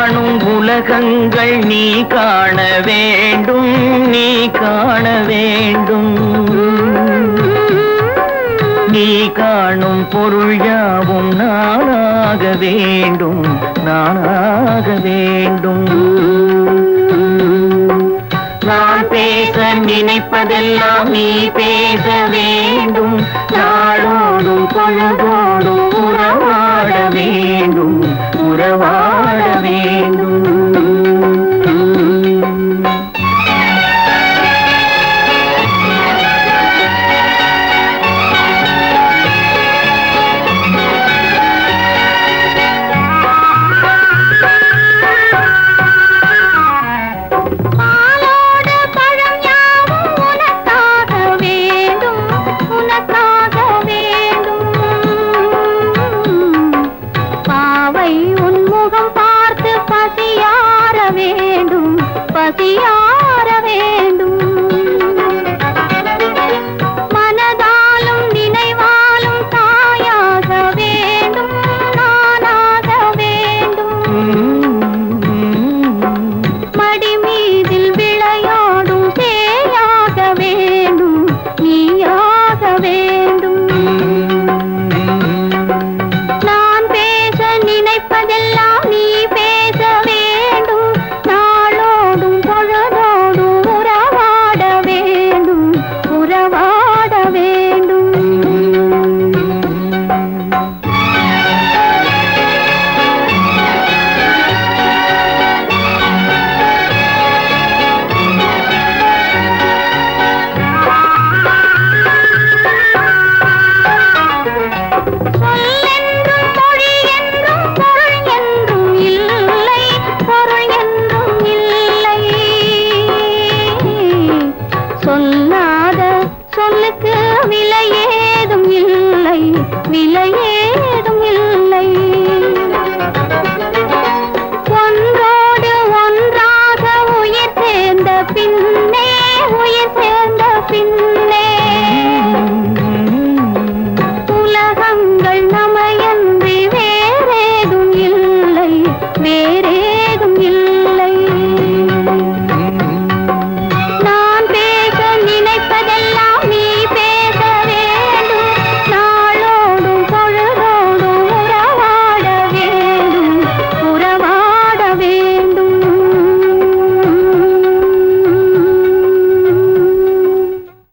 காணும் உலகங்கள் நீ காண வேண்டும் நீ காண வேண்டும். நீ காணும் பொருள் யாவும் நானாக வேண்டும் நானாக வேண்டும். நான் பேச நினைப்பதெல்லாம் நீ பேச வேண்டும் நாளோடும் பொழுதோடும் உறவாட வேண்டும் உறவாட